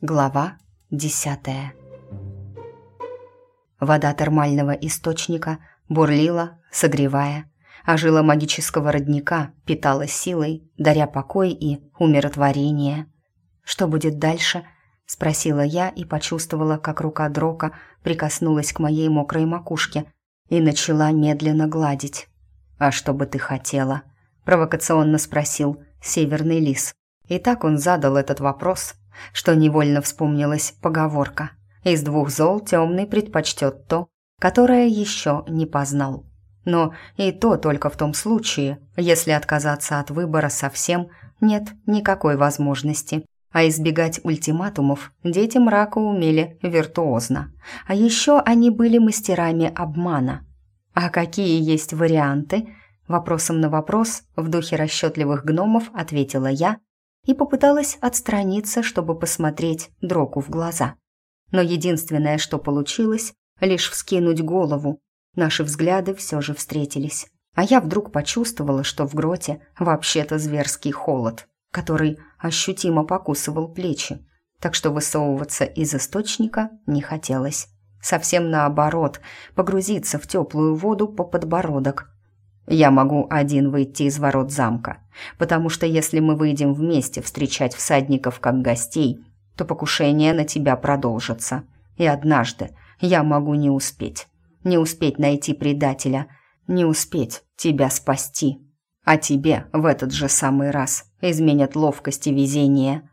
Глава десятая Вода термального источника бурлила, согревая, а жила магического родника питала силой, даря покой и умиротворение. «Что будет дальше?» — спросила я и почувствовала, как рука Дрока прикоснулась к моей мокрой макушке и начала медленно гладить. «А что бы ты хотела?» — провокационно спросил Северный Лис. И так он задал этот вопрос, что невольно вспомнилась поговорка. Из двух зол темный предпочтет то, которое еще не познал. Но и то только в том случае, если отказаться от выбора совсем нет никакой возможности. А избегать ультиматумов дети мрака умели виртуозно. А еще они были мастерами обмана. А какие есть варианты? Вопросом на вопрос в духе расчетливых гномов ответила я и попыталась отстраниться, чтобы посмотреть Дроку в глаза. Но единственное, что получилось, лишь вскинуть голову. Наши взгляды все же встретились. А я вдруг почувствовала, что в гроте вообще-то зверский холод, который ощутимо покусывал плечи. Так что высовываться из источника не хотелось. Совсем наоборот, погрузиться в теплую воду по подбородок. Я могу один выйти из ворот замка, потому что если мы выйдем вместе встречать всадников как гостей, то покушение на тебя продолжится. И однажды я могу не успеть. Не успеть найти предателя, не успеть тебя спасти. А тебе в этот же самый раз изменят ловкость и везение.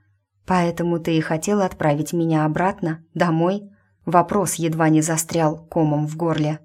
Поэтому ты и хотел отправить меня обратно, домой? Вопрос едва не застрял комом в горле.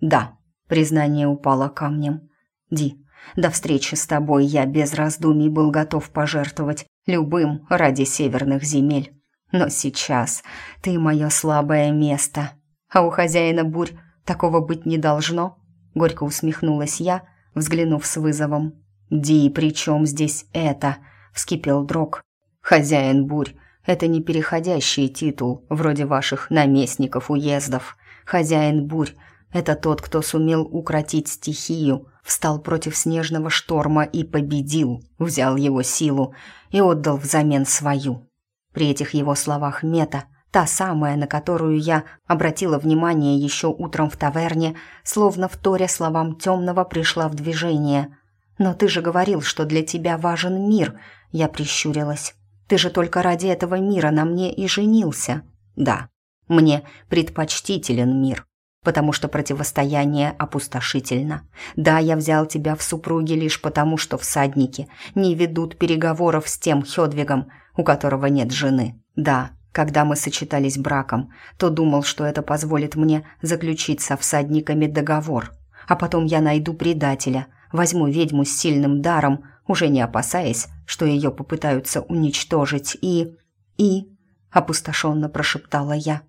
Да, признание упало камнем. Ди, до встречи с тобой я без раздумий был готов пожертвовать любым ради северных земель. Но сейчас ты мое слабое место. А у хозяина бурь такого быть не должно. Горько усмехнулась я, взглянув с вызовом. «Ди, при чем здесь это?» — вскипел Дрог. «Хозяин бурь — это не переходящий титул, вроде ваших наместников уездов. Хозяин бурь — это тот, кто сумел укротить стихию, встал против снежного шторма и победил, взял его силу и отдал взамен свою. При этих его словах Мета, та самая, на которую я обратила внимание еще утром в таверне, словно в торе словам темного пришла в движение. «Но ты же говорил, что для тебя важен мир», — я прищурилась. «Ты же только ради этого мира на мне и женился». «Да, мне предпочтителен мир, потому что противостояние опустошительно. Да, я взял тебя в супруги лишь потому, что всадники не ведут переговоров с тем Хёдвигом, у которого нет жены. Да, когда мы сочетались браком, то думал, что это позволит мне заключить со всадниками договор. А потом я найду предателя, возьму ведьму с сильным даром, уже не опасаясь, что ее попытаются уничтожить, и... и... опустошенно прошептала я.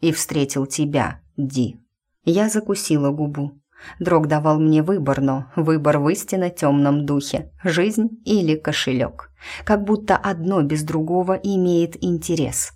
И встретил тебя, Ди. Я закусила губу. Дрог давал мне выбор, но выбор в истинно темном духе – жизнь или кошелек. Как будто одно без другого имеет интерес.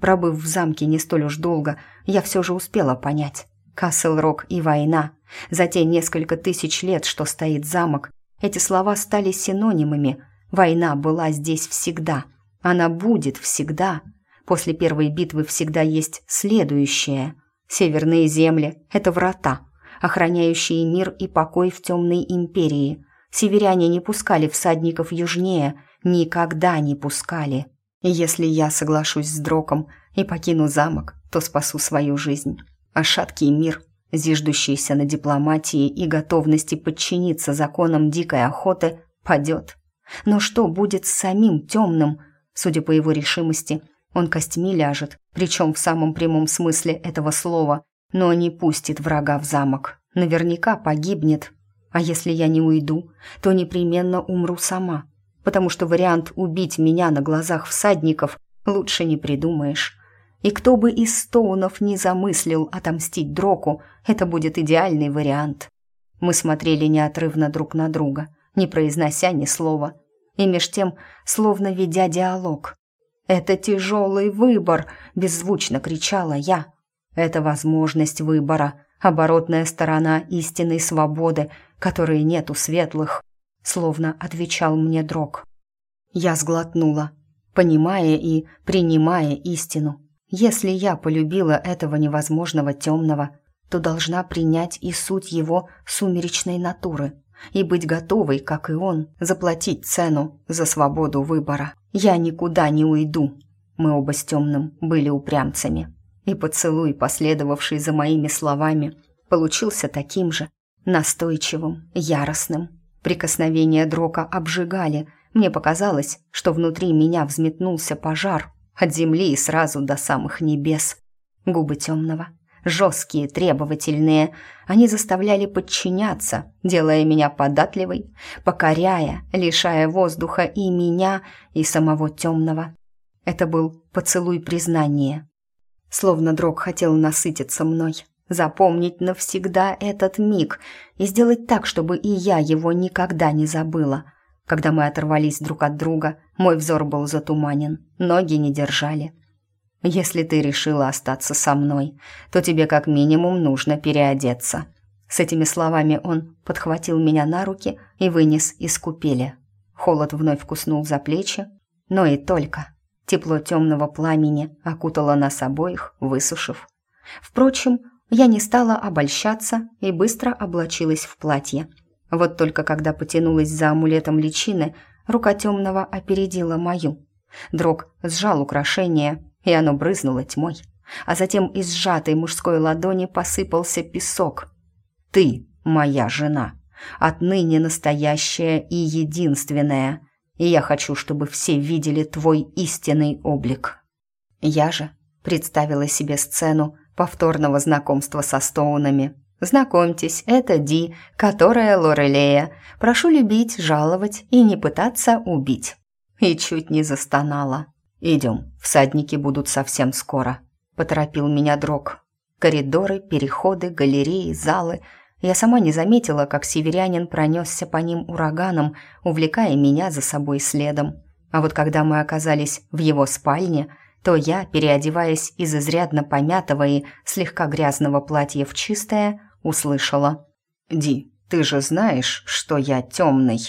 Пробыв в замке не столь уж долго, я все же успела понять. Касл-Рок и война. За те несколько тысяч лет, что стоит замок, эти слова стали синонимами. Война была здесь всегда. Она будет всегда. После первой битвы всегда есть следующая – Северные земли — это врата, охраняющие мир и покой в темной империи. Северяне не пускали всадников южнее, никогда не пускали. Если я соглашусь с Дроком и покину замок, то спасу свою жизнь. А шаткий мир, зиждущийся на дипломатии и готовности подчиниться законам дикой охоты, падет. Но что будет с самим темным? Судя по его решимости, он костьми ляжет, причем в самом прямом смысле этого слова, но не пустит врага в замок. Наверняка погибнет. А если я не уйду, то непременно умру сама, потому что вариант убить меня на глазах всадников лучше не придумаешь. И кто бы из Стоунов не замыслил отомстить Дроку, это будет идеальный вариант. Мы смотрели неотрывно друг на друга, не произнося ни слова, и меж тем словно ведя диалог. «Это тяжелый выбор!» – беззвучно кричала я. «Это возможность выбора, оборотная сторона истинной свободы, которой нет у светлых», – словно отвечал мне Дрог. Я сглотнула. понимая и принимая истину. Если я полюбила этого невозможного темного, то должна принять и суть его сумеречной натуры и быть готовой, как и он, заплатить цену за свободу выбора. Я никуда не уйду. Мы оба с темным были упрямцами. И поцелуй, последовавший за моими словами, получился таким же, настойчивым, яростным. Прикосновения Дрока обжигали. Мне показалось, что внутри меня взметнулся пожар от земли и сразу до самых небес. Губы темного жесткие, требовательные. Они заставляли подчиняться, делая меня податливой, покоряя, лишая воздуха и меня, и самого темного. Это был поцелуй признания. Словно дрог хотел насытиться мной, запомнить навсегда этот миг и сделать так, чтобы и я его никогда не забыла. Когда мы оторвались друг от друга, мой взор был затуманен, ноги не держали. Если ты решила остаться со мной, то тебе как минимум нужно переодеться». С этими словами он подхватил меня на руки и вынес из купели. Холод вновь куснул за плечи, но и только. Тепло темного пламени окутало нас обоих, высушив. Впрочем, я не стала обольщаться и быстро облачилась в платье. Вот только когда потянулась за амулетом личины, рука темного опередила мою. Дрог сжал украшение и оно брызнуло тьмой. А затем из сжатой мужской ладони посыпался песок. «Ты моя жена, отныне настоящая и единственная, и я хочу, чтобы все видели твой истинный облик». Я же представила себе сцену повторного знакомства со Стоунами. «Знакомьтесь, это Ди, которая Лорелея. Прошу любить, жаловать и не пытаться убить». И чуть не застонала. «Идем, всадники будут совсем скоро», — поторопил меня Дрог. Коридоры, переходы, галереи, залы. Я сама не заметила, как северянин пронесся по ним ураганом, увлекая меня за собой следом. А вот когда мы оказались в его спальне, то я, переодеваясь из изрядно помятого и слегка грязного платья в чистое, услышала. «Ди, ты же знаешь, что я темный».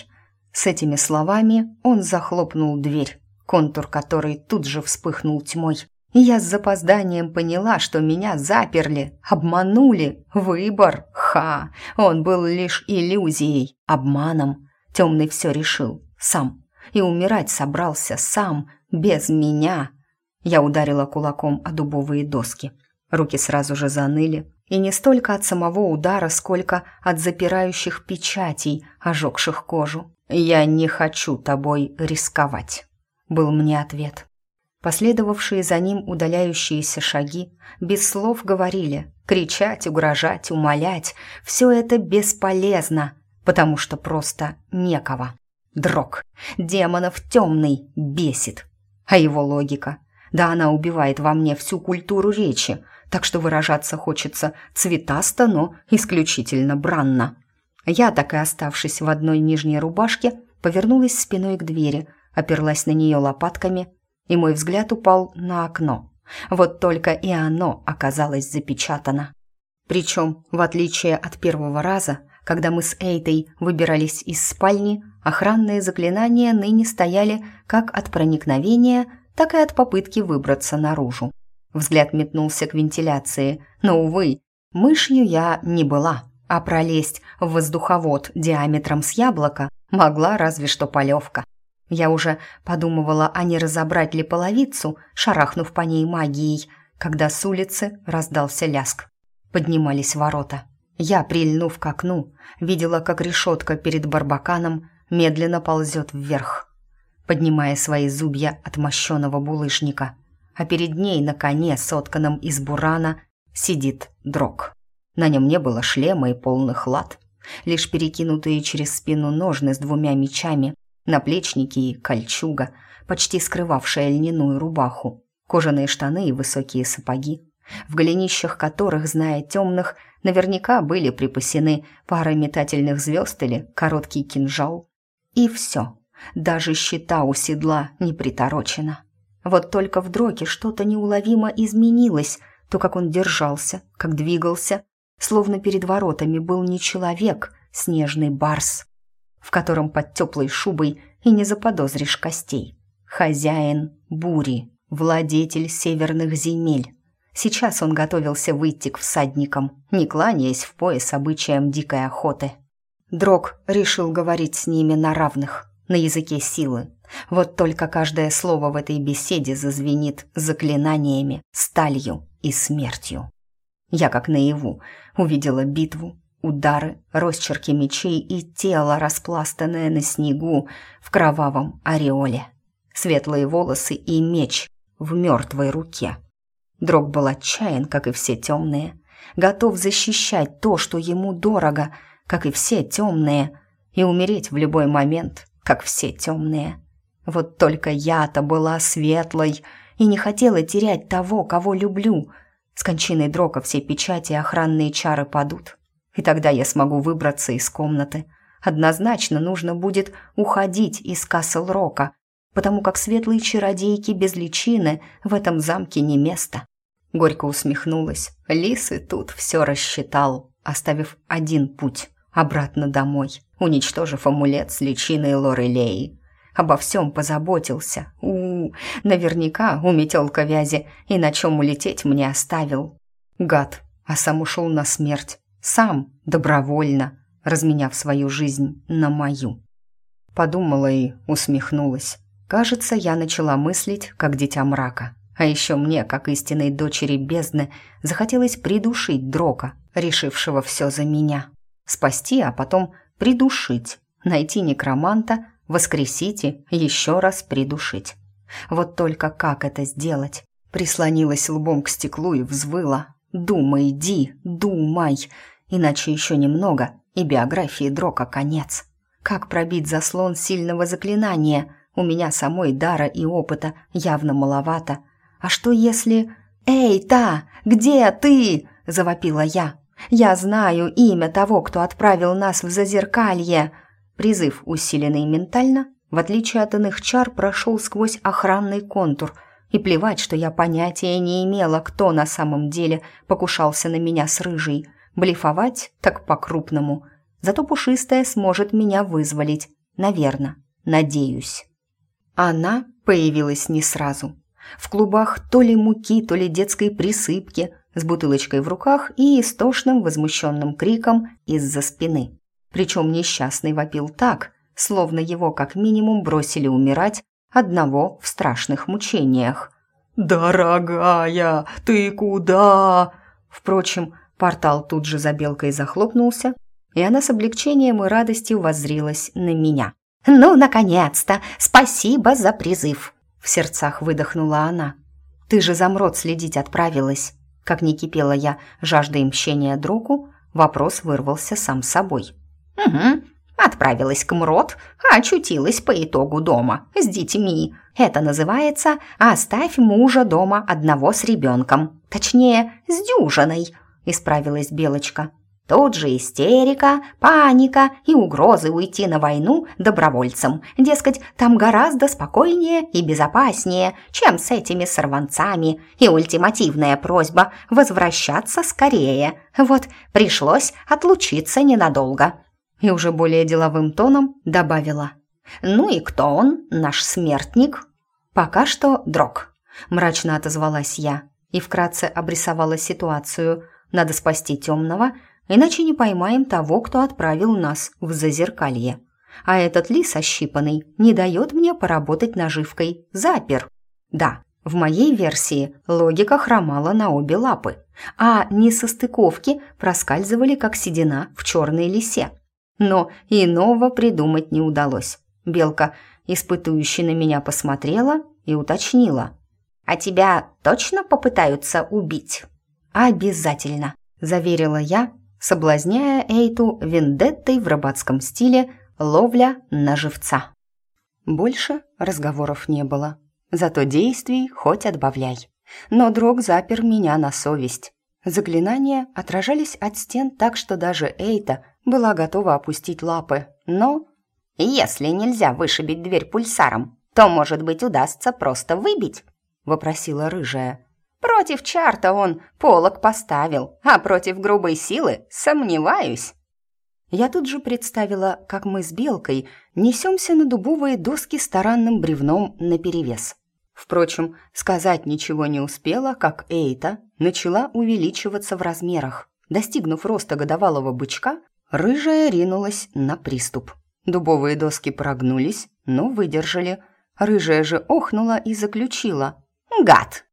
С этими словами он захлопнул дверь контур которой тут же вспыхнул тьмой. И я с запозданием поняла, что меня заперли, обманули. Выбор, ха, он был лишь иллюзией, обманом. Темный все решил, сам. И умирать собрался сам, без меня. Я ударила кулаком о дубовые доски. Руки сразу же заныли. И не столько от самого удара, сколько от запирающих печатей, ожегших кожу. «Я не хочу тобой рисковать» был мне ответ. Последовавшие за ним удаляющиеся шаги без слов говорили, кричать, угрожать, умолять – все это бесполезно, потому что просто некого. Дрог, демонов темный, бесит. А его логика? Да она убивает во мне всю культуру речи, так что выражаться хочется цветасто, но исключительно бранно. Я, так и оставшись в одной нижней рубашке, повернулась спиной к двери – оперлась на нее лопатками, и мой взгляд упал на окно. Вот только и оно оказалось запечатано. Причем, в отличие от первого раза, когда мы с Эйтой выбирались из спальни, охранные заклинания ныне стояли как от проникновения, так и от попытки выбраться наружу. Взгляд метнулся к вентиляции, но, увы, мышью я не была, а пролезть в воздуховод диаметром с яблоко могла разве что полевка. Я уже подумывала, а не разобрать ли половицу, шарахнув по ней магией, когда с улицы раздался ляск. Поднимались ворота. Я, прильнув к окну, видела, как решетка перед барбаканом медленно ползет вверх, поднимая свои зубья от мощеного булыжника. А перед ней на коне, сотканном из бурана, сидит дрог. На нем не было шлема и полных лад, лишь перекинутые через спину ножны с двумя мечами наплечники и кольчуга, почти скрывавшая льняную рубаху, кожаные штаны и высокие сапоги, в голенищах которых, зная темных, наверняка были припасены пара метательных звезд или короткий кинжал. И все. Даже щита у седла не приторочена. Вот только в дроке что-то неуловимо изменилось, то, как он держался, как двигался, словно перед воротами был не человек, снежный барс в котором под теплой шубой и не заподозришь костей. хозяин бури, владетель северных земель. Сейчас он готовился выйти к всадникам, не кланяясь в пояс обычаям дикой охоты. Дрог решил говорить с ними на равных, на языке силы. Вот только каждое слово в этой беседе зазвенит заклинаниями, сталью и смертью. Я, как наяву, увидела битву, удары, росчерки мечей и тело, распластанное на снегу в кровавом ореоле. Светлые волосы и меч в мертвой руке. Дрог был отчаян, как и все темные, готов защищать то, что ему дорого, как и все темные, и умереть в любой момент, как все темные. Вот только я-то была светлой и не хотела терять того, кого люблю. С кончиной Дрока все печати и охранные чары падут, и тогда я смогу выбраться из комнаты. Однозначно нужно будет уходить из Касл-Рока, потому как светлые чародейки без личины в этом замке не место. Горько усмехнулась. Лис и тут все рассчитал, оставив один путь — обратно домой, уничтожив амулет с личиной Лорелеи. Обо всем позаботился. У, -у, у наверняка у метелка вязи, и на чем улететь мне оставил. Гад, а сам ушел на смерть. Сам, добровольно, разменяв свою жизнь на мою. Подумала и усмехнулась. Кажется, я начала мыслить, как дитя мрака. А еще мне, как истинной дочери бездны, захотелось придушить Дрока, решившего все за меня. Спасти, а потом придушить. Найти некроманта, воскресить и еще раз придушить. Вот только как это сделать? Прислонилась лбом к стеклу и взвыла. «Думай, Ди, думай!» Иначе еще немного, и биографии Дрока конец. Как пробить заслон сильного заклинания? У меня самой дара и опыта явно маловато, а что если... «Эй, та, где ты?» – завопила я. «Я знаю имя того, кто отправил нас в Зазеркалье!» Призыв, усиленный ментально, в отличие от иных чар, прошел сквозь охранный контур. И плевать, что я понятия не имела, кто на самом деле покушался на меня с рыжей. Блефовать так по-крупному. Зато пушистая сможет меня вызволить. Наверно. Надеюсь. Она появилась не сразу в клубах то ли муки, то ли детской присыпки, с бутылочкой в руках и истошным возмущенным криком из-за спины. Причем несчастный вопил так, словно его как минимум бросили умирать одного в страшных мучениях. «Дорогая, ты куда?» Впрочем, портал тут же за белкой захлопнулся, и она с облегчением и радостью воззрилась на меня. «Ну, наконец-то! Спасибо за призыв!» В сердцах выдохнула она. «Ты же за мрот следить отправилась!» Как не кипела я жаждой мщения Дроку, вопрос вырвался сам собой. «Угу, отправилась к Мрот, а очутилась по итогу дома с детьми. Это называется «оставь мужа дома одного с ребенком». Точнее, с дюжиной», — исправилась Белочка. Тут же истерика, паника и угрозы уйти на войну добровольцем. Дескать, там гораздо спокойнее и безопаснее, чем с этими сорванцами. И ультимативная просьба возвращаться скорее. Вот пришлось отлучиться ненадолго. И уже более деловым тоном добавила. «Ну и кто он, наш смертник?» «Пока что дрог», – мрачно отозвалась я и вкратце обрисовала ситуацию. «Надо спасти темного», – иначе не поймаем того, кто отправил нас в зазеркалье. А этот лис ощипанный не дает мне поработать наживкой, запер. Да, в моей версии логика хромала на обе лапы, а несостыковки проскальзывали, как седина в черной лисе. Но иного придумать не удалось. Белка, испытующая на меня, посмотрела и уточнила. «А тебя точно попытаются убить?» «Обязательно», – заверила я соблазняя Эйту вендеттой в рыбацком стиле ловля на живца. Больше разговоров не было. Зато действий хоть отбавляй. Но Дрог запер меня на совесть. Заклинания отражались от стен так, что даже Эйта была готова опустить лапы. Но «Если нельзя вышибить дверь пульсаром, то, может быть, удастся просто выбить?» — вопросила рыжая. Против чарта он полок поставил, а против грубой силы сомневаюсь. Я тут же представила, как мы с Белкой несемся на дубовые доски с таранным бревном наперевес. Впрочем, сказать ничего не успела, как Эйта начала увеличиваться в размерах. Достигнув роста годовалого бычка, рыжая ринулась на приступ. Дубовые доски прогнулись, но выдержали. Рыжая же охнула и заключила. «Гад!»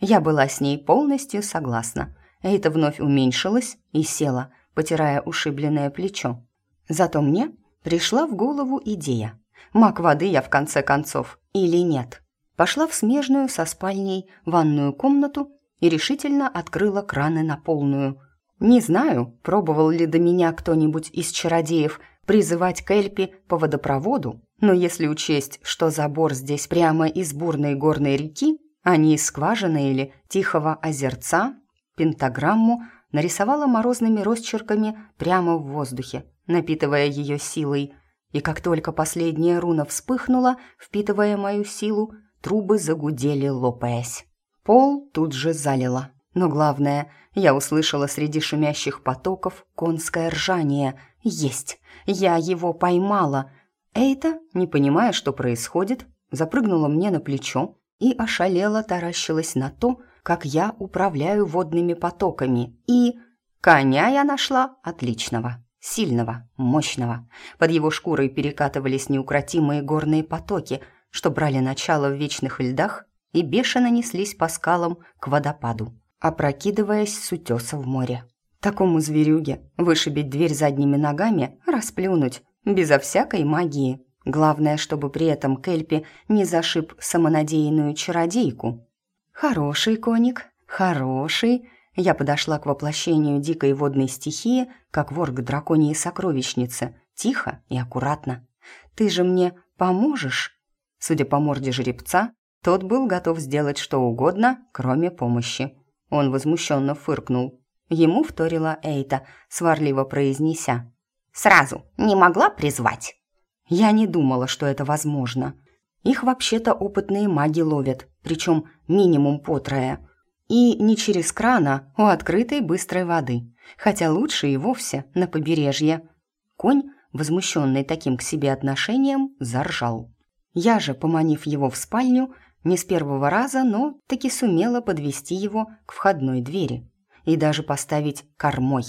Я была с ней полностью согласна. Эйта вновь уменьшилась и села, потирая ушибленное плечо. Зато мне пришла в голову идея. Маг воды я в конце концов или нет? Пошла в смежную со спальней ванную комнату и решительно открыла краны на полную. Не знаю, пробовал ли до меня кто-нибудь из чародеев призывать Кельпи по водопроводу, но если учесть, что забор здесь прямо из бурной горной реки, а не из скважины или тихого озерца, пентаграмму нарисовала морозными росчерками прямо в воздухе, напитывая ее силой. И как только последняя руна вспыхнула, впитывая мою силу, трубы загудели, лопаясь. Пол тут же залило. Но главное, я услышала среди шумящих потоков конское ржание. «Есть! Я его поймала!» Эйта, не понимая, что происходит, запрыгнула мне на плечо и ошалела таращилась на то, как я управляю водными потоками. И коня я нашла отличного, сильного, мощного. Под его шкурой перекатывались неукротимые горные потоки, что брали начало в вечных льдах и бешено неслись по скалам к водопаду, опрокидываясь с утеса в море. Такому зверюге вышибить дверь задними ногами, расплюнуть, безо всякой магии. Главное, чтобы при этом Кельпи не зашиб самонадеянную чародейку. «Хороший коник, хороший!» Я подошла к воплощению дикой водной стихии, как вор к драконьей сокровищнице, тихо и аккуратно. «Ты же мне поможешь?» Судя по морде жеребца, тот был готов сделать что угодно, кроме помощи. Он возмущенно фыркнул. Ему вторила Эйта, сварливо произнеся. «Сразу не могла призвать?» Я не думала, что это возможно. Их вообще-то опытные маги ловят, причем минимум по трое. И не через крана, у открытой быстрой воды, хотя лучше и вовсе на побережье. Конь, возмущенный таким к себе отношением, заржал. Я же, поманив его в спальню, не с первого раза, но таки сумела подвести его к входной двери и даже поставить кормой.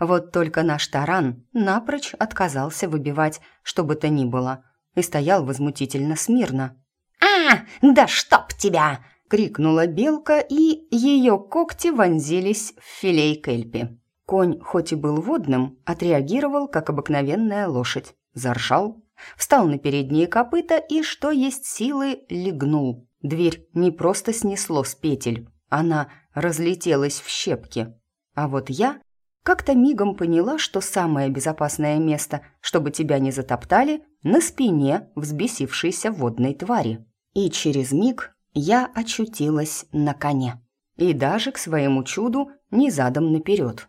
Вот только наш таран напрочь отказался выбивать что бы то ни было и стоял возмутительно смирно. «А, да чтоб тебя!» — крикнула белка, и ее когти вонзились в филей кельпи. Конь, хоть и был водным, отреагировал, как обыкновенная лошадь. Заржал, встал на передние копыта и, что есть силы, легнул. Дверь не просто снесло с петель, она разлетелась в щепки. А вот я как-то мигом поняла, что самое безопасное место, чтобы тебя не затоптали, на спине взбесившейся водной твари. И через миг я очутилась на коне. И даже к своему чуду не задом наперед.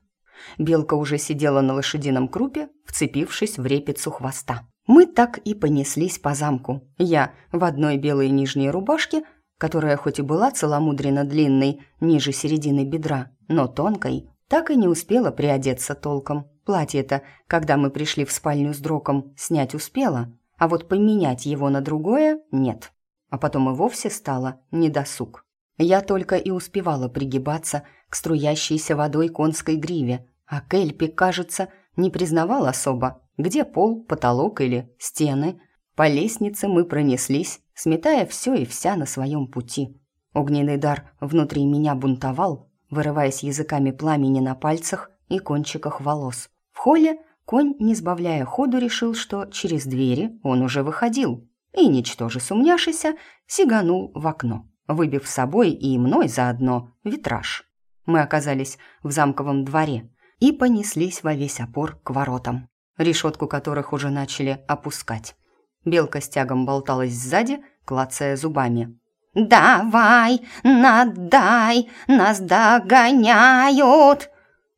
Белка уже сидела на лошадином крупе, вцепившись в репицу хвоста. Мы так и понеслись по замку. Я в одной белой нижней рубашке, которая хоть и была целомудренно длинной, ниже середины бедра, но тонкой, так и не успела приодеться толком. Платье-то, когда мы пришли в спальню с Дроком, снять успела, а вот поменять его на другое нет. А потом и вовсе стало недосуг. Я только и успевала пригибаться к струящейся водой конской гриве, а Кельпи, кажется, не признавал особо, где пол, потолок или стены. По лестнице мы пронеслись, сметая все и вся на своем пути. Огненный дар внутри меня бунтовал, вырываясь языками пламени на пальцах и кончиках волос. В холле конь, не сбавляя ходу, решил, что через двери он уже выходил, и, ничтоже сумняшися, сиганул в окно, выбив с собой и мной заодно витраж. Мы оказались в замковом дворе и понеслись во весь опор к воротам, решетку которых уже начали опускать. Белка с тягом болталась сзади, клацая зубами. «Давай, надай, нас догоняют!»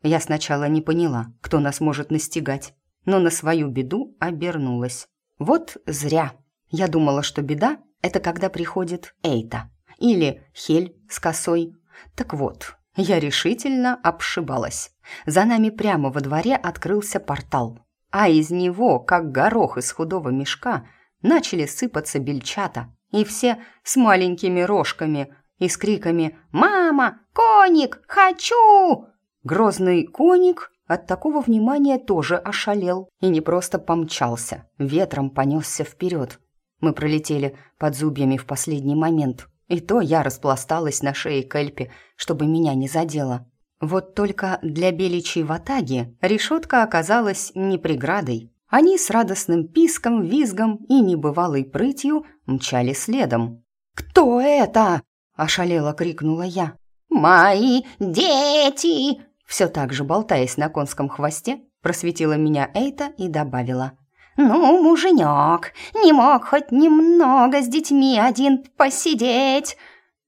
Я сначала не поняла, кто нас может настигать, но на свою беду обернулась. Вот зря. Я думала, что беда — это когда приходит Эйта или Хель с косой. Так вот, я решительно обшибалась. За нами прямо во дворе открылся портал. а из него, как горох из худого мешка, начали сыпаться бельчата, и все с маленькими рожками и с криками «Мама! Коник! Хочу!» Грозный коник от такого внимания тоже ошалел и не просто помчался, ветром понесся вперед. Мы пролетели под зубьями в последний момент, и то я распласталась на шее Кельпи, чтобы меня не задело. Вот только для беличьей ватаги решетка оказалась не преградой. Они с радостным писком, визгом и небывалой прытью мчали следом. «Кто это?» – ошалело крикнула я. «Мои дети!» Все так же, болтаясь на конском хвосте, просветила меня Эйта и добавила. «Ну, муженек, не мог хоть немного с детьми один посидеть!»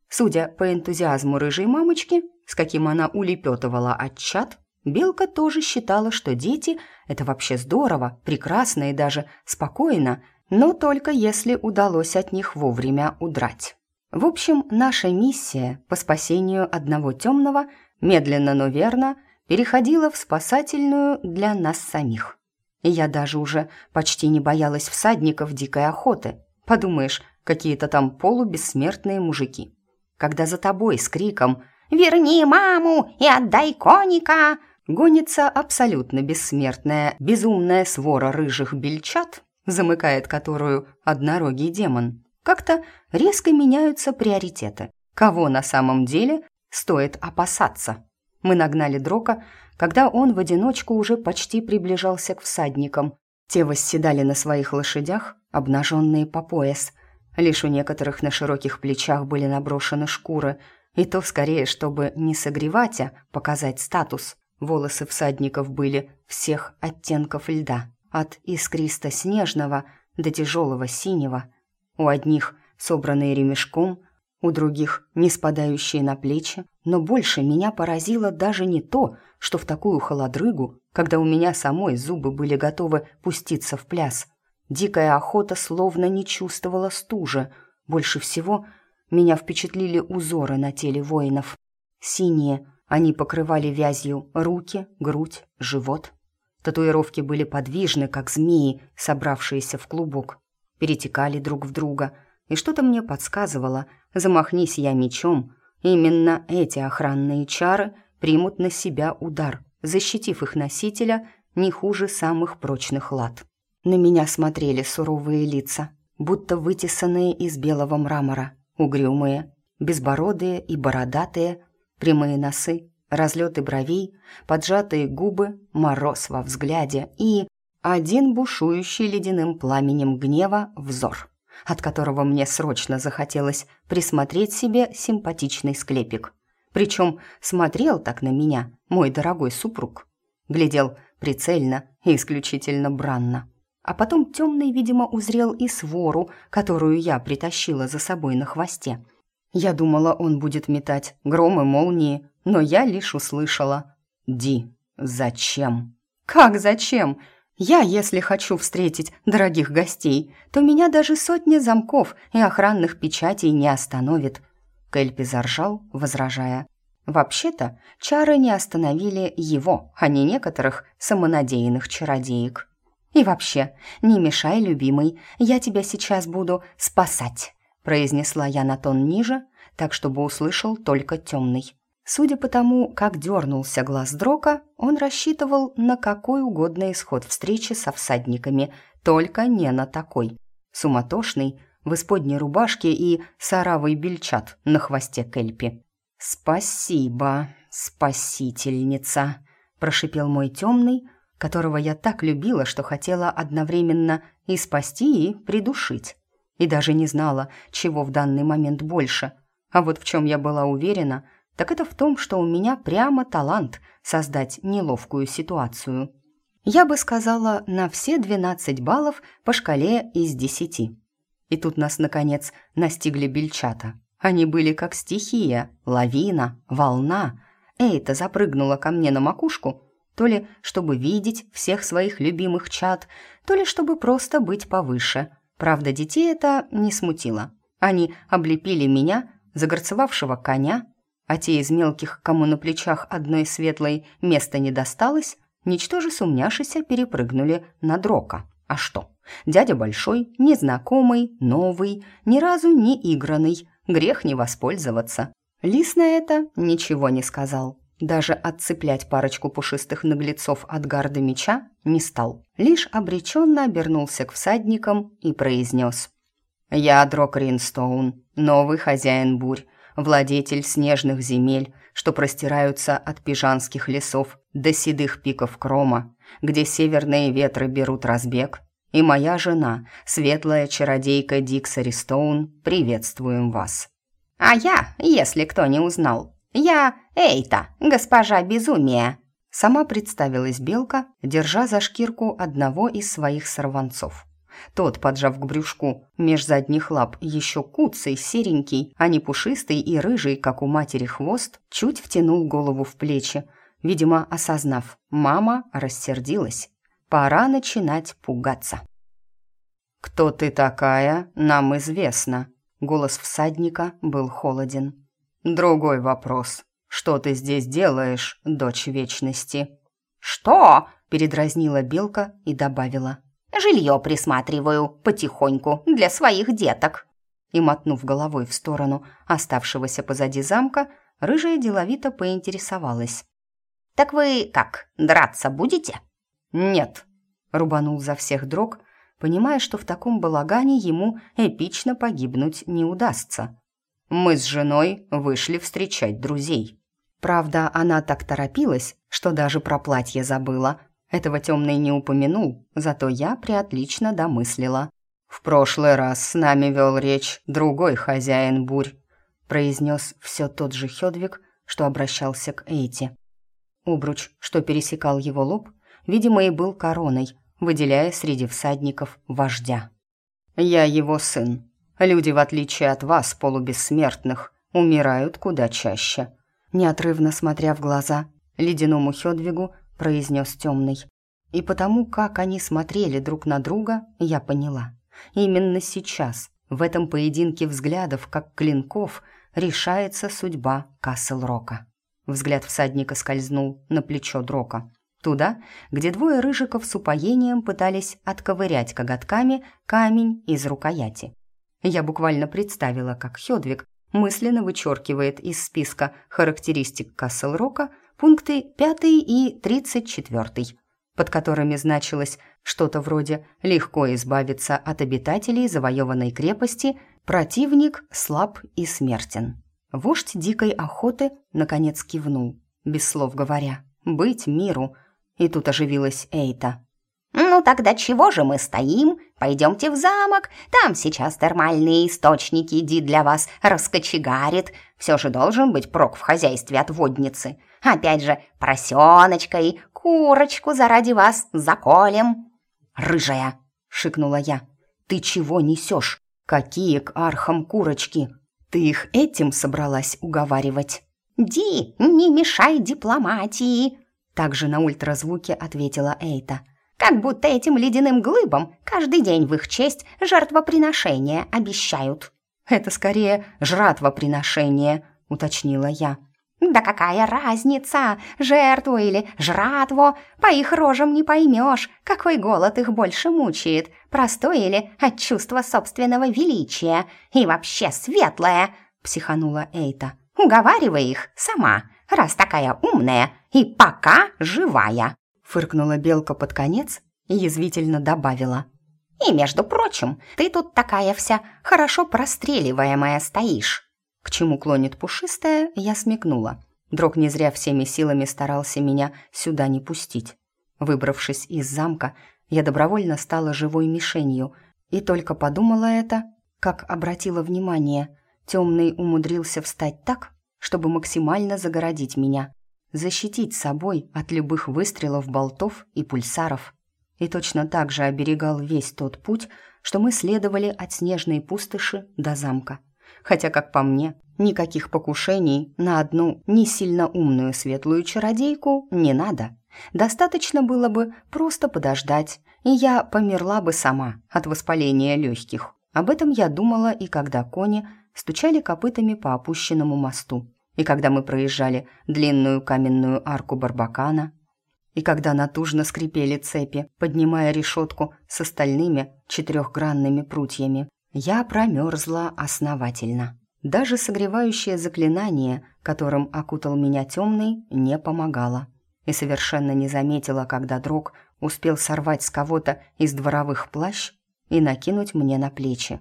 Судя по энтузиазму рыжей мамочки, с каким она улепетывала от чат, Белка тоже считала, что дети – это вообще здорово, прекрасно и даже спокойно, но только если удалось от них вовремя удрать. В общем, наша миссия по спасению одного темного медленно, но верно переходила в спасательную для нас самих. Я даже уже почти не боялась всадников дикой охоты. Подумаешь, какие-то там полубессмертные мужики. Когда за тобой с криком «Верни маму и отдай коника!» Гонится абсолютно бессмертная, безумная свора рыжих бельчат, замыкает которую однорогий демон. Как-то резко меняются приоритеты. Кого на самом деле стоит опасаться? Мы нагнали Дрока, когда он в одиночку уже почти приближался к всадникам. Те восседали на своих лошадях, обнаженные по пояс. Лишь у некоторых на широких плечах были наброшены шкуры, и то скорее, чтобы не согревать, а показать статус. Волосы всадников были всех оттенков льда, от искристо-снежного до тяжелого синего – у одних собранные ремешком, у других не спадающие на плечи, но больше меня поразило даже не то, что в такую холодрыгу, когда у меня самой зубы были готовы пуститься в пляс, дикая охота словно не чувствовала стужи. Больше всего меня впечатлили узоры на теле воинов. Синие, они покрывали вязью руки, грудь, живот. Татуировки были подвижны, как змеи, собравшиеся в клубок перетекали друг в друга, и что-то мне подсказывало, замахнись я мечом, именно эти охранные чары примут на себя удар, защитив их носителя не хуже самых прочных лад. На меня смотрели суровые лица, будто вытесанные из белого мрамора, угрюмые, безбородые и бородатые, прямые носы, разлеты бровей, поджатые губы, мороз во взгляде и один бушующий ледяным пламенем гнева взор, от которого мне срочно захотелось присмотреть себе симпатичный склепик. Причем смотрел так на меня мой дорогой супруг. Глядел прицельно и исключительно бранно. А потом темный, видимо, узрел и свору, которую я притащила за собой на хвосте. Я думала, он будет метать громы, молнии, но я лишь услышала «Ди, зачем?» «Как зачем?» Я, если хочу встретить дорогих гостей, то меня даже сотни замков и охранных печатей не остановит». Кельпи заржал, возражая. «Вообще-то, чары не остановили его, а не некоторых самонадеянных чародеек. И вообще, не мешай, любимый, я тебя сейчас буду спасать», произнесла я на тон ниже, так чтобы услышал только темный. Судя по тому, как дернулся глаз Дрока, он рассчитывал на какой угодно исход встречи со всадниками, только не на такой. Суматошный, в исподней рубашке и саравый бельчат на хвосте Кельпи. «Спасибо, спасительница», – прошипел мой темный, которого я так любила, что хотела одновременно и спасти, и придушить. И даже не знала, чего в данный момент больше. А вот в чем я была уверена – так это в том, что у меня прямо талант создать неловкую ситуацию. Я бы сказала, на все 12 баллов по шкале из 10. И тут нас, наконец, настигли бельчата. Они были как стихия, лавина, волна. Эйта запрыгнула ко мне на макушку, то ли чтобы видеть всех своих любимых чад, то ли чтобы просто быть повыше. Правда, детей это не смутило. Они облепили меня, загорцевавшего коня, а те из мелких, кому на плечах одной светлой места не досталось, Ничтоже сумняшися перепрыгнули на Дрока. А что? Дядя большой, незнакомый, новый, ни разу не игранный. Грех не воспользоваться. Лис на это ничего не сказал. Даже отцеплять парочку пушистых наглецов от гарды меча не стал. Лишь обреченно обернулся к всадникам и произнес. «Я Дрок Ринстоун, новый хозяин бурь, владетель снежных земель, что простираются от пижанских лесов до седых пиков Крома, где северные ветры берут разбег, и моя жена, светлая чародейка Диксари Стоун, приветствуем вас». «А я, если кто не узнал, я Эйта, госпожа Безумия», сама представилась Белка, держа за шкирку одного из своих сорванцов. Тот, поджав к брюшку, меж задних лап еще куцый, серенький, а не пушистый и рыжий, как у матери хвост, чуть втянул голову в плечи, видимо, осознав, мама рассердилась. Пора начинать пугаться. «Кто ты такая, нам известно», Голос всадника был холоден. «Другой вопрос. Что ты здесь делаешь, дочь вечности?» «Что?» – передразнила Белка и добавила. «Жилье присматриваю потихоньку для своих деток». И, мотнув головой в сторону оставшегося позади замка, рыжая деловито поинтересовалась. «Так вы как, драться будете?» «Нет», — рубанул за всех дрог, понимая, что в таком балагане ему эпично погибнуть не удастся. Мы с женой вышли встречать друзей. Правда, она так торопилась, что даже про платье забыла. Этого темный не упомянул, зато я приотлично домыслила. «В прошлый раз с нами вел речь другой хозяин бурь», произнес все тот же Хедвиг, что обращался к Эйти. Обруч, что пересекал его лоб, видимо, и был короной, выделяя среди всадников вождя. «Я его сын. Люди, в отличие от вас, полубессмертных, умирают куда чаще». Неотрывно смотря в глаза, ледяному Хедвигу произнес темный. И потому, как они смотрели друг на друга, я поняла. Именно сейчас, в этом поединке взглядов, как клинков, решается судьба Касл-Рока. Взгляд всадника скользнул на плечо Дрока туда, где двое рыжиков с упоением пытались отковырять коготками камень из рукояти. Я буквально представила, как Хёдвиг мысленно вычеркивает из списка характеристик Касл-Рока пункты 5 и 34, под которыми значилось что-то вроде «легко избавиться от обитателей завоеванной крепости», «противник слаб и смертен». Вождь дикой охоты наконец кивнул, без слов говоря «быть миру», и тут оживилась Эйта. «Ну тогда чего же мы стоим? Пойдемте в замок. Там сейчас термальные источники Ди для вас раскочегарит. Все же должен быть прок в хозяйстве от водницы. Опять же, поросеночка и курочку заради вас заколем». «Рыжая!» — шикнула я. «Ты чего несешь? Какие к архам курочки? Ты их этим собралась уговаривать?» «Ди, не мешай дипломатии!» Также на ультразвуке ответила Эйта. «Как будто этим ледяным глыбам каждый день в их честь жертвоприношение обещают». «Это скорее жратвоприношение», — уточнила я. «Да какая разница, жертву или жратву? По их рожам не поймешь, какой голод их больше мучает, простой или от чувства собственного величия. И вообще светлое!» — психанула Эйта. «Уговаривай их сама, раз такая умная и пока живая!» Фыркнула белка под конец и язвительно добавила. «И, между прочим, ты тут такая вся хорошо простреливаемая стоишь!» К чему клонит пушистая, я смекнула. Дрог не зря всеми силами старался меня сюда не пустить. Выбравшись из замка, я добровольно стала живой мишенью, и только подумала это, как обратила внимание. Темный умудрился встать так, чтобы максимально загородить меня защитить собой от любых выстрелов болтов и пульсаров. И точно так же оберегал весь тот путь, что мы следовали от снежной пустоши до замка. Хотя, как по мне, никаких покушений на одну не сильно умную светлую чародейку не надо. Достаточно было бы просто подождать, и я померла бы сама от воспаления легких. Об этом я думала и когда кони стучали копытами по опущенному мосту и когда мы проезжали длинную каменную арку Барбакана. и когда натужно скрипели цепи, поднимая решетку с остальными четырехгранными прутьями, я промерзла основательно. Даже согревающее заклинание, которым окутал меня темный, не помогало. И совершенно не заметила, когда дрог успел сорвать с кого-то из дворовых плащ и накинуть мне на плечи.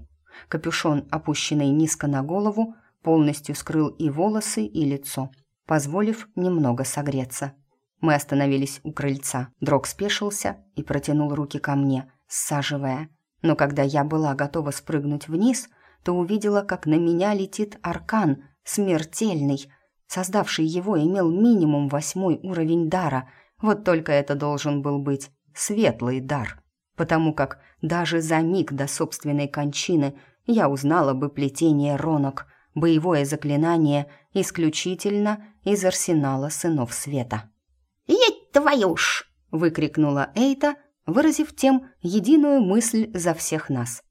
Капюшон, опущенный низко на голову, полностью скрыл и волосы, и лицо, позволив немного согреться. Мы остановились у крыльца. Дрог спешился и протянул руки ко мне, саживая. Но когда я была готова спрыгнуть вниз, то увидела, как на меня летит аркан, смертельный. Создавший его имел минимум восьмой уровень дара. Вот только это должен был быть светлый дар. Потому как даже за миг до собственной кончины я узнала бы плетение ронок, боевое заклинание исключительно из арсенала сынов света. «Еть твою ж!» — выкрикнула Эйта, выразив тем единую мысль за всех нас.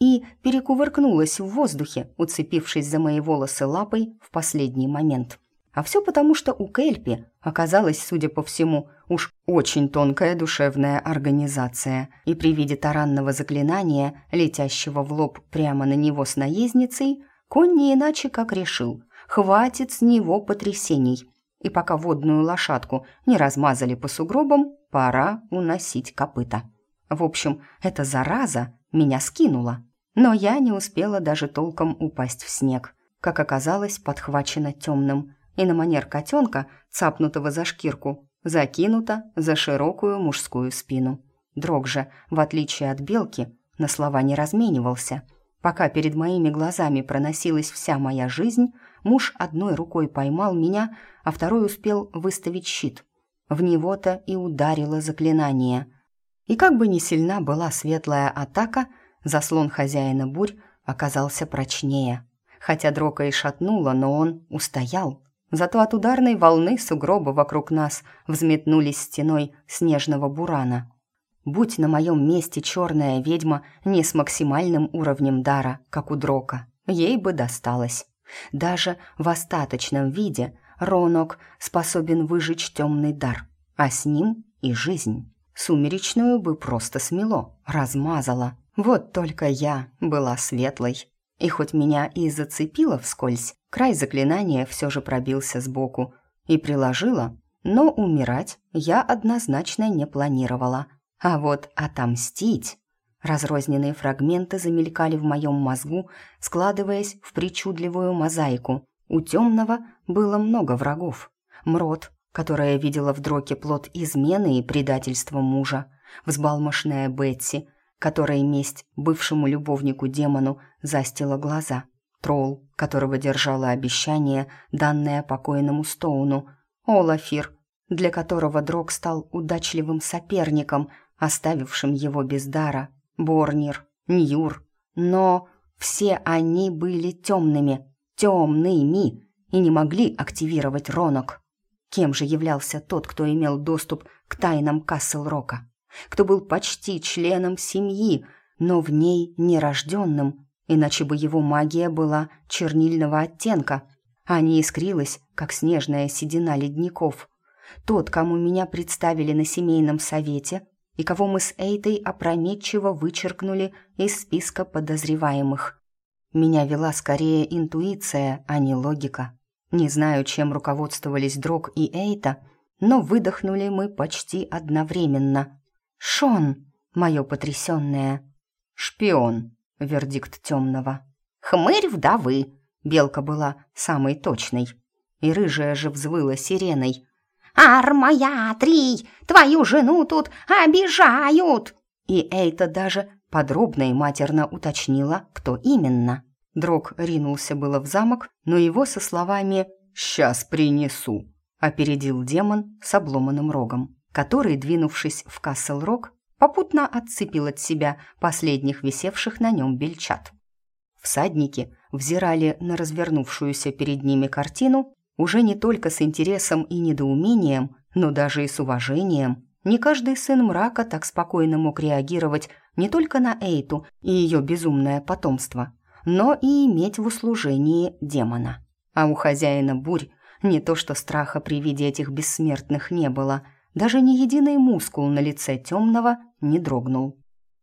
И перекувыркнулась в воздухе, уцепившись за мои волосы лапой в последний момент. А все потому, что у Кельпи оказалась, судя по всему, уж очень тонкая душевная организация, и при виде таранного заклинания, летящего в лоб прямо на него с наездницей, конь не иначе как решил, хватит с него потрясений – и пока водную лошадку не размазали по сугробам, пора уносить копыта. В общем, эта зараза меня скинула, но я не успела даже толком упасть в снег, как оказалось подхвачена темным, и на манер котенка, цапнутого за шкирку, закинута за широкую мужскую спину. Дрог же, в отличие от белки, на слова не разменивался. Пока перед моими глазами проносилась вся моя жизнь, Муж одной рукой поймал меня, а второй успел выставить щит. В него-то и ударило заклинание. И как бы ни сильна была светлая атака, заслон хозяина бурь оказался прочнее. Хотя дрока и шатнула, но он устоял. Зато от ударной волны сугроба вокруг нас взметнулись стеной снежного бурана. Будь на моем месте черная ведьма не с максимальным уровнем дара, как у дрока, ей бы досталось. Даже в остаточном виде Ронок способен выжечь темный дар, а с ним и жизнь. Сумеречную бы просто смело, размазала. Вот только я была светлой. И хоть меня и зацепило вскользь, край заклинания все же пробился сбоку и приложила, но умирать я однозначно не планировала. А вот отомстить... Разрозненные фрагменты замелькали в моем мозгу, складываясь в причудливую мозаику. У темного было много врагов. Мрот, которая видела в дроке плод измены и предательства мужа, взбалмошная Бетси, которая месть бывшему любовнику-демону застила глаза, тролл, которого держало обещание, данное покойному Стоуну, Олафир, для которого Дрог стал удачливым соперником, оставившим его без дара, Борнир, Ньюр. Но все они были темными, темными, и не могли активировать Ронок. Кем же являлся тот, кто имел доступ к тайнам Касл-Рока? Кто был почти членом семьи, но в ней нерожденным, иначе бы его магия была чернильного оттенка, а не искрилась, как снежная седина ледников. Тот, кому меня представили на семейном совете, и кого мы с Эйтой опрометчиво вычеркнули из списка подозреваемых. Меня вела скорее интуиция, а не логика. Не знаю, чем руководствовались Дрог и Эйта, но выдохнули мы почти одновременно. «Шон!» — мое потрясенное. «Шпион!» — вердикт темного. «Хмырь вдовы!» — белка была самой точной. И рыжая же взвыла сиреной, «Армаятри! Твою жену тут обижают!» И Эйта даже подробно и матерно уточнила, кто именно. Дрог ринулся было в замок, но его со словами «Сейчас принесу» опередил демон с обломанным рогом, который, двинувшись в Касл-Рог, попутно отцепил от себя последних висевших на нем бельчат. Всадники взирали на развернувшуюся перед ними картину уже не только с интересом и недоумением, но даже и с уважением. Не каждый сын мрака так спокойно мог реагировать не только на Эйту и ее безумное потомство, но и иметь в услужении демона. А у хозяина бурь не то что страха при виде этих бессмертных не было, Даже ни единый мускул на лице темного не дрогнул.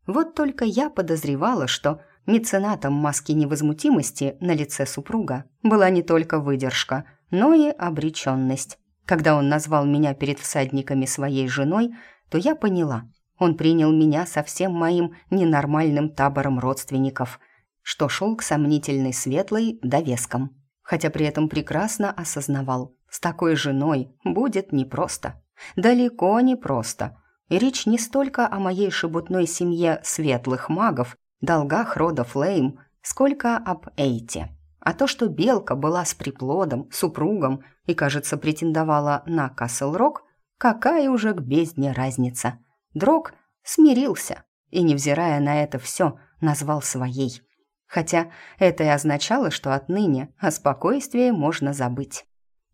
Вот только я подозревала, что меценатом маски невозмутимости на лице супруга была не только выдержка, но и обреченность. Когда он назвал меня перед всадниками своей женой, то я поняла, он принял меня со всем моим ненормальным табором родственников, что шел к сомнительной светлой довескам, хотя при этом прекрасно осознавал, с такой женой будет непросто, далеко не просто. И речь не столько о моей шебутной семье светлых магов, долгах рода Флейм, сколько об Эйте. А то, что Белка была с приплодом, супругом и, кажется, претендовала на Касл-Рок, какая уже к бездне разница – Дрог смирился и, невзирая на это все, назвал своей. Хотя это и означало, что отныне о спокойствии можно забыть.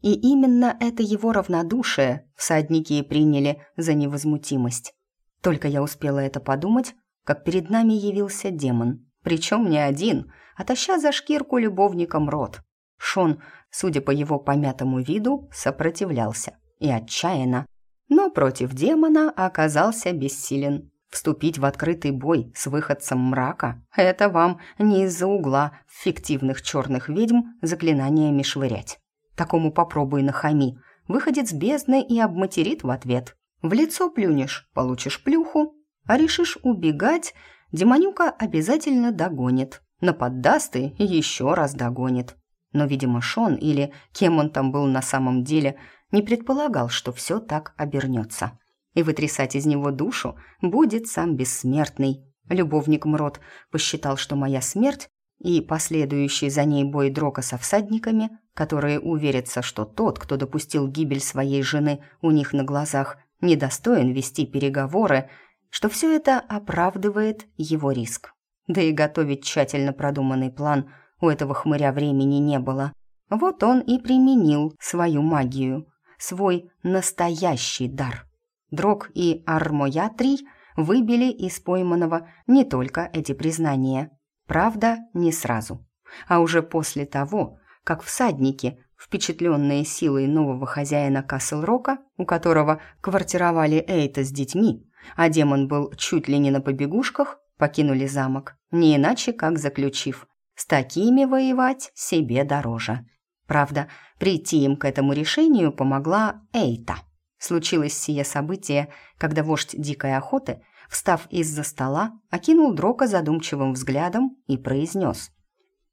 И именно это его равнодушие всадники приняли за невозмутимость. Только я успела это подумать, как перед нами явился демон. Причем не один, а таща за шкирку любовником рот. Шон, судя по его помятому виду, сопротивлялся. И отчаянно, но против демона оказался бессилен. Вступить в открытый бой с выходцем мрака – это вам не из-за угла фиктивных черных ведьм заклинаниями швырять. Такому попробуй нахами. Выходец бездны и обматерит в ответ. В лицо плюнешь – получишь плюху, а решишь убегать – демонюка обязательно догонит. Наподдаст и еще раз догонит. Но, видимо, Шон или кем он там был на самом деле – не предполагал, что все так обернется. И вытрясать из него душу будет сам бессмертный. Любовник Мрот посчитал, что моя смерть и последующий за ней бой Дрока со всадниками, которые уверятся, что тот, кто допустил гибель своей жены у них на глазах, недостоин вести переговоры, что все это оправдывает его риск. Да и готовить тщательно продуманный план у этого хмыря времени не было. Вот он и применил свою магию, свой настоящий дар. Дрог и Армоятрий выбили из пойманного не только эти признания. Правда, не сразу. А уже после того, как всадники, впечатленные силой нового хозяина Касл-Рока, у которого квартировали Эйта с детьми, а демон был чуть ли не на побегушках, покинули замок, не иначе как заключив «С такими воевать себе дороже». Правда, прийти им к этому решению помогла Эйта. Случилось сие событие, когда вождь дикой охоты, встав из-за стола, окинул Дрока задумчивым взглядом и произнес.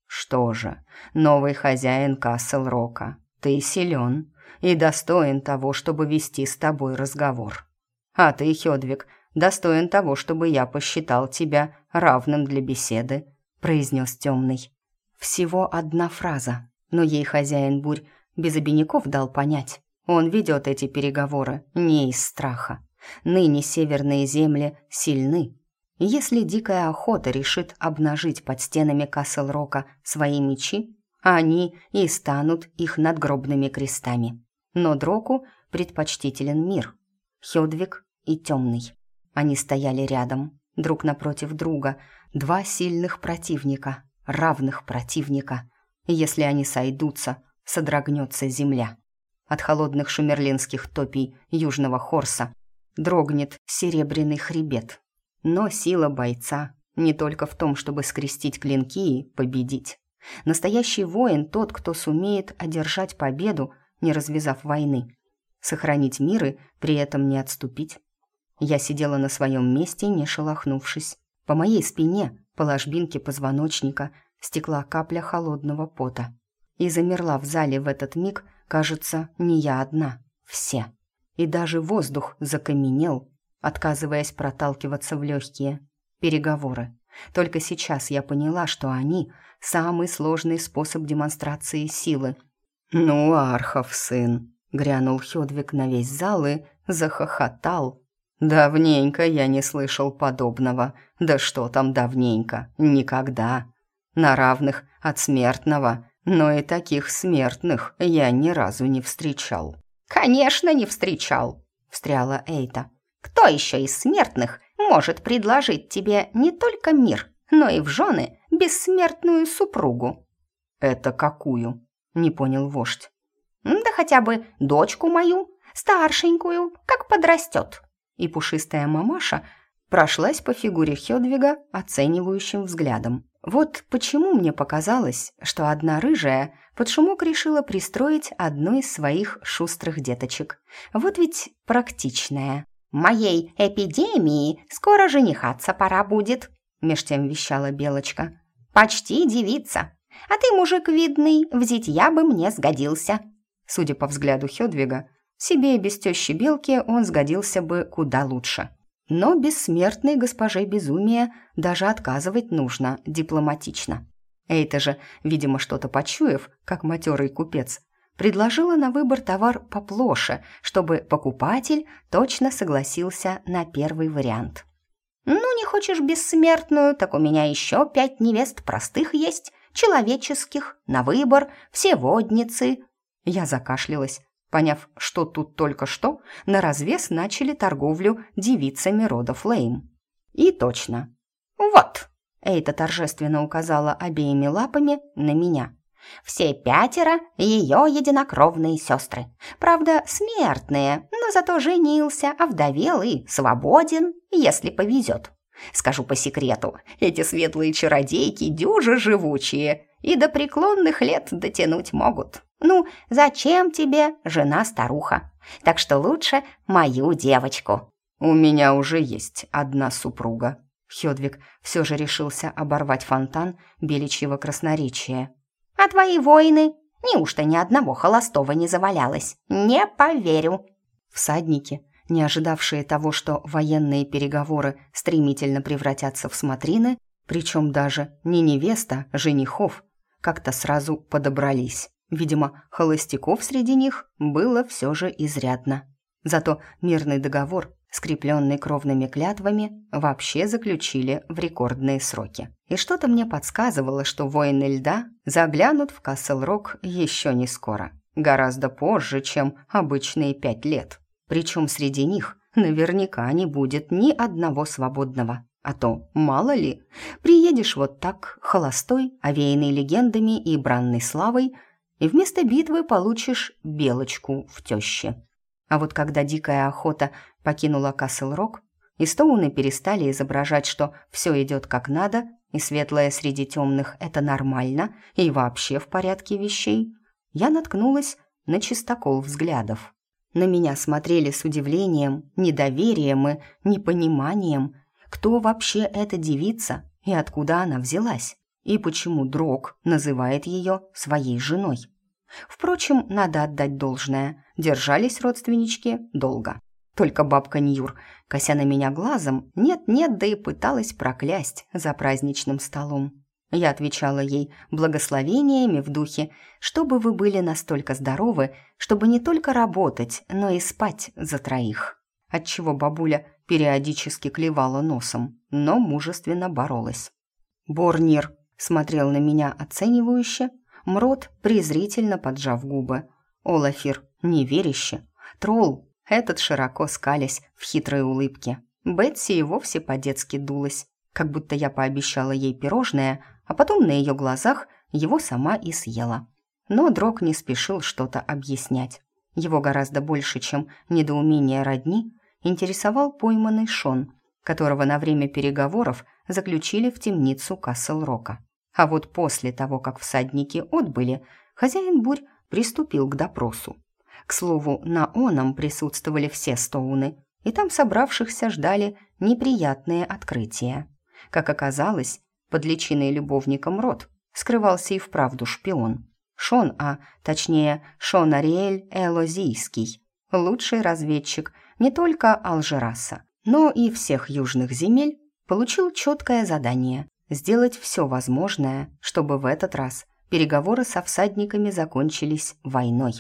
«Что же, новый хозяин Касл-Рока, ты силен и достоин того, чтобы вести с тобой разговор. А ты, Хедвиг, достоин того, чтобы я посчитал тебя равным для беседы», произнес темный. Всего одна фраза, но ей хозяин бурь без обиняков дал понять. Он ведет эти переговоры не из страха. Ныне северные земли сильны. Если дикая охота решит обнажить под стенами Касл-Рока свои мечи, они и станут их надгробными крестами. Но Дроку предпочтителен мир. Хёдвиг и Темный. Они стояли рядом, друг напротив друга, два сильных противника, равных противника – если они сойдутся, содрогнется земля. От холодных шумерлинских топий южного Хорса дрогнет серебряный хребет. Но сила бойца не только в том, чтобы скрестить клинки и победить. Настоящий воин тот, кто сумеет одержать победу, не развязав войны. Сохранить мир и при этом не отступить. Я сидела на своем месте, не шелохнувшись. По моей спине, по ложбинке позвоночника – стекла капля холодного пота. И замерла в зале в этот миг, кажется, не я одна, все. И даже воздух закаменел, отказываясь проталкиваться в легкие. Переговоры. Только сейчас я поняла, что они – самый сложный способ демонстрации силы. «Ну, Архов сын!» – грянул Хёдвиг на весь зал и захохотал. «Давненько я не слышал подобного. Да что там давненько? Никогда!» на равных от смертного, но и таких смертных я ни разу не встречал». «Конечно, не встречал», — встряла Эйта. «Кто еще из смертных может предложить тебе не только мир, но и в жены бессмертную супругу?» «Это какую?» — не понял вождь. «Да хотя бы дочку мою, старшенькую, как подрастет». И пушистая мамаша прошлась по фигуре Хёдвига оценивающим взглядом. Вот почему мне показалось, что одна рыжая под шумок решила пристроить одну из своих шустрых деточек. Вот ведь практичная. «Моей эпидемии скоро женихаться пора будет», — меж тем вещала Белочка. «Почти девица. А ты, мужик видный, в зятья бы мне сгодился». Судя по взгляду Хёдвига, себе и без тещи Белки он сгодился бы куда лучше. Но бессмертной госпоже безумия даже отказывать нужно дипломатично. Эйта же, видимо, что-то почуяв, как матерый купец, предложила на выбор товар поплоше, чтобы покупатель точно согласился на первый вариант. «Ну, не хочешь бессмертную, так у меня еще пять невест простых есть, человеческих, на выбор, все водницы». Я закашлялась, поняв, что тут только что на развес начали торговлю девицами рода Флейм. И точно. «Вот!» — Эйта торжественно указала обеими лапами на меня. «Все пятеро — ее единокровные сестры. Правда, смертные, но зато женился, овдовел и свободен, если повезет. Скажу по секрету, эти светлые чародейки дюжи живучие и до преклонных лет дотянуть могут. Ну, зачем тебе жена-старуха? Так что лучше мою девочку». «У меня уже есть одна супруга». Хёдвиг все же решился оборвать фонтан беличьего красноречия. «А твои воины? Неужто ни одного холостого не завалялось? Не поверю». Всадники, не ожидавшие того, что военные переговоры стремительно превратятся в смотрины, причем даже не невеста, а женихов, как-то сразу подобрались. Видимо, холостяков среди них было все же изрядно. Зато мирный договор, скрепленный кровными клятвами, вообще заключили в рекордные сроки. И что-то мне подсказывало, что воины льда заглянут в Касл-Рок еще не скоро. Гораздо позже, чем обычные пять лет. Причем среди них наверняка не будет ни одного свободного. А то, мало ли, приедешь вот так, холостой, овеянный легендами и бранной славой – и вместо битвы получишь белочку в тёще. А вот когда дикая охота покинула Касл-Рок, и Стоуны перестали изображать, что все идет как надо, и светлое среди темных – это нормально, и вообще в порядке вещей, я наткнулась на чистокол взглядов. На меня смотрели с удивлением, недоверием и непониманием, кто вообще эта девица и откуда она взялась и почему Дрог называет ее своей женой. Впрочем, надо отдать должное, держались родственнички долго. Только бабка Ньюр, кося на меня глазом, нет-нет, да и пыталась проклясть за праздничным столом. Я отвечала ей благословениями в духе, чтобы вы были настолько здоровы, чтобы не только работать, но и спать за троих. Отчего бабуля периодически клевала носом, но мужественно боролась. Борнир смотрел на меня оценивающе, Мрот презрительно поджав губы. Олафир неверяще. Тролл, этот широко скалясь в хитрой улыбке. Бетси и вовсе по-детски дулась, как будто я пообещала ей пирожное, а потом на ее глазах его сама и съела. Но Дрог не спешил что-то объяснять. Его гораздо больше, чем недоумение родни, интересовал пойманный Шон, которого на время переговоров заключили в темницу Касл-Рока. А вот после того, как всадники отбыли, хозяин бурь приступил к допросу. К слову, на оном присутствовали все стоуны, и там собравшихся ждали неприятные открытия. Как оказалось, под личиной любовником Рот скрывался и вправду шпион. Шон, а точнее Шон Ариэль Элозийский, лучший разведчик не только Алжераса, но и всех южных земель, получил четкое задание сделать все возможное, чтобы в этот раз переговоры со всадниками закончились войной.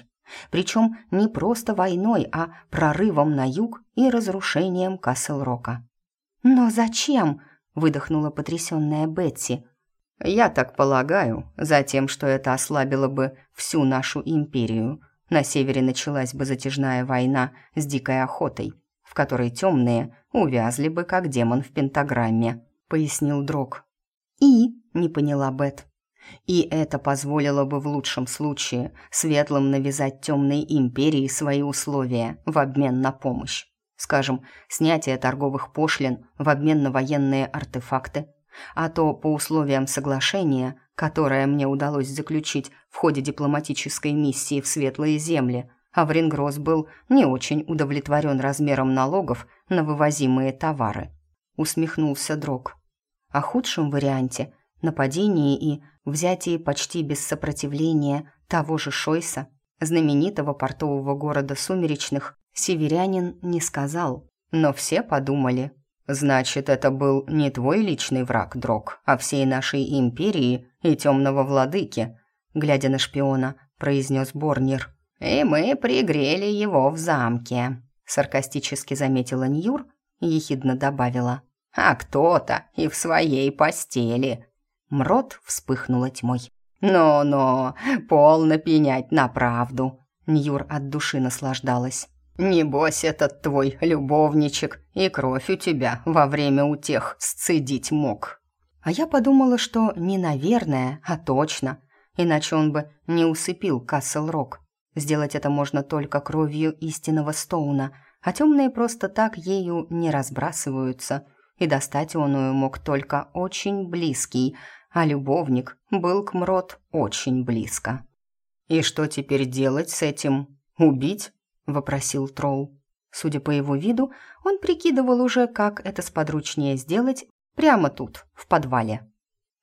Причем не просто войной, а прорывом на юг и разрушением Касл-Рока. «Но зачем?» – выдохнула потрясенная Бетси. «Я так полагаю, за тем, что это ослабило бы всю нашу империю. На севере началась бы затяжная война с дикой охотой, в которой темные увязли бы, как демон в пентаграмме», – пояснил Дрог. «И?» — не поняла Бет. И это позволило бы в лучшем случае светлым навязать темной империи свои условия в обмен на помощь. Скажем, снятие торговых пошлин в обмен на военные артефакты. А то по условиям соглашения, которое мне удалось заключить в ходе дипломатической миссии в Светлые Земли, Аврингрос был не очень удовлетворен размером налогов на вывозимые товары. Усмехнулся Дрог. О худшем варианте – нападении и взятии почти без сопротивления того же Шойса, знаменитого портового города Сумеречных, северянин не сказал, но все подумали. «Значит, это был не твой личный враг, Дрог, а всей нашей империи и темного владыки», глядя на шпиона, произнес Борнер. «И мы пригрели его в замке», саркастически заметила Ньюр и ехидно добавила. «А кто-то и в своей постели». Мрот вспыхнула тьмой. «Но-но, полно пенять на правду!» Ньюр от души наслаждалась. Небось, этот твой любовничек и кровь у тебя во время утех сцедить мог. А я подумала, что не наверное, а точно, иначе он бы не усыпил Касл-Рок. Сделать это можно только кровью истинного Стоуна, а темные просто так ею не разбрасываются, и достать оную мог только очень близкий, а любовник был к Мрот очень близко. И что теперь делать с этим? Убить? вопросил Тролл. Судя по его виду, он прикидывал уже, как это сподручнее сделать прямо тут, в подвале.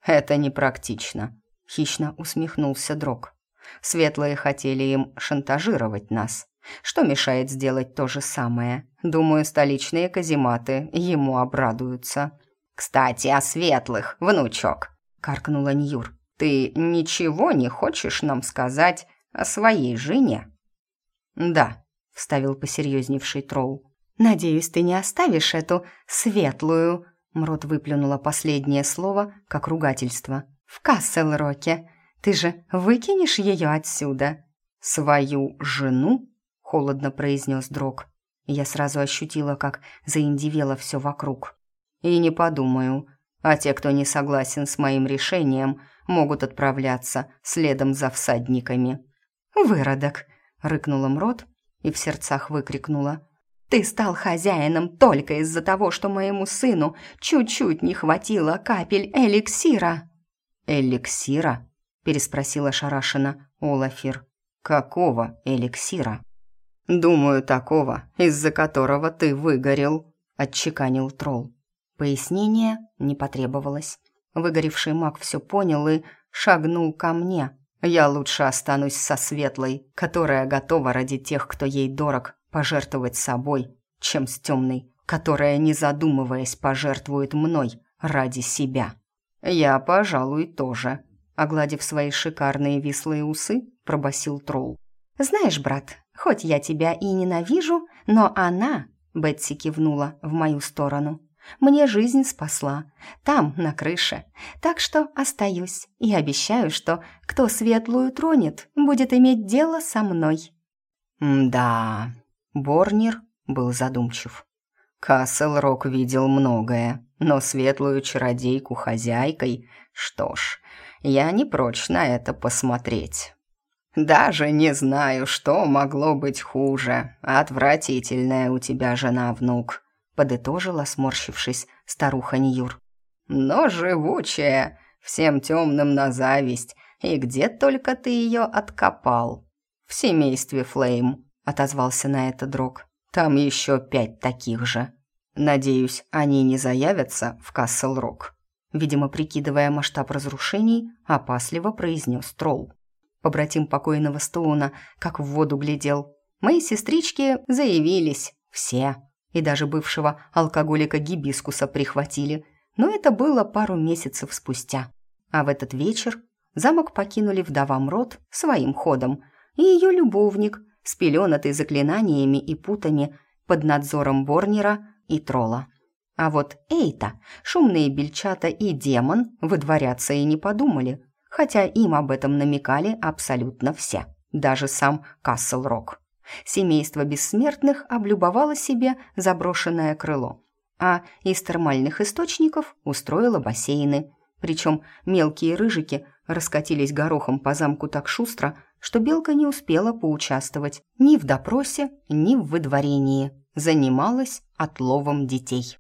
«Это непрактично», — хищно усмехнулся Дрог. «Светлые хотели им шантажировать нас. Что мешает сделать то же самое? Думаю, столичные казематы ему обрадуются». «Кстати, о светлых, внучок», — каркнула Ньюр. «Ты ничего не хочешь нам сказать о своей жене?» «Да», вставил посерьезневший Троу. «Надеюсь, ты не оставишь эту светлую...» Мрот выплюнула последнее слово, как ругательство. «В Касселроке. Ты же выкинешь ее отсюда?» «Свою жену?» — холодно произнес Дрог. Я сразу ощутила, как заиндивело все вокруг. «И не подумаю. А те, кто не согласен с моим решением, могут отправляться следом за всадниками». «Выродок!» — рыкнула Мрот и в сердцах выкрикнула. «Ты стал хозяином только из-за того, что моему сыну чуть-чуть не хватило капель эликсира!» «Эликсира?» – переспросила шарашина Олафир. «Какого эликсира?» «Думаю, такого, из-за которого ты выгорел», – отчеканил тролл. Пояснение не потребовалось. Выгоревший маг все понял и шагнул ко мне, я лучше останусь со Светлой, которая готова ради тех, кто ей дорог, пожертвовать собой, чем с темной, которая, не задумываясь, пожертвует мной ради себя. Я, пожалуй, тоже. Огладив свои шикарные вислые усы, пробасил тролл. «Знаешь, брат, хоть я тебя и ненавижу, но она...» Бетси кивнула в мою сторону. Мне жизнь спасла. Там, на крыше. Так что остаюсь. И обещаю, что кто светлую тронет, будет иметь дело со мной». «Да...» Борнер был задумчив. Кассел Рок видел многое, но светлую чародейку хозяйкой... Что ж, я не прочь на это посмотреть. Даже не знаю, что могло быть хуже. Отвратительная у тебя жена, внук подытожила, сморщившись, старуха Ньюр. «Но живучая, всем темным на зависть, и где только ты ее откопал?» «В семействе Флейм», — отозвался на это Дрог. «Там еще пять таких же. Надеюсь, они не заявятся в Касл-Рок». Видимо, прикидывая масштаб разрушений, опасливо произнес Тролл. Побратим покойного Стоуна как в воду глядел. «Мои сестрички заявились. Все и даже бывшего алкоголика Гибискуса прихватили, но это было пару месяцев спустя. А в этот вечер замок покинули вдова Мрот своим ходом и ее любовник, спеленатый заклинаниями и путами под надзором Борнера и Тролла. А вот Эйта, шумные бельчата и демон выдворяться и не подумали, хотя им об этом намекали абсолютно все, даже сам Касл Рок. Семейство бессмертных облюбовало себе заброшенное крыло, а из термальных источников устроило бассейны. Причем мелкие рыжики раскатились горохом по замку так шустро, что Белка не успела поучаствовать ни в допросе, ни в выдворении. Занималась отловом детей.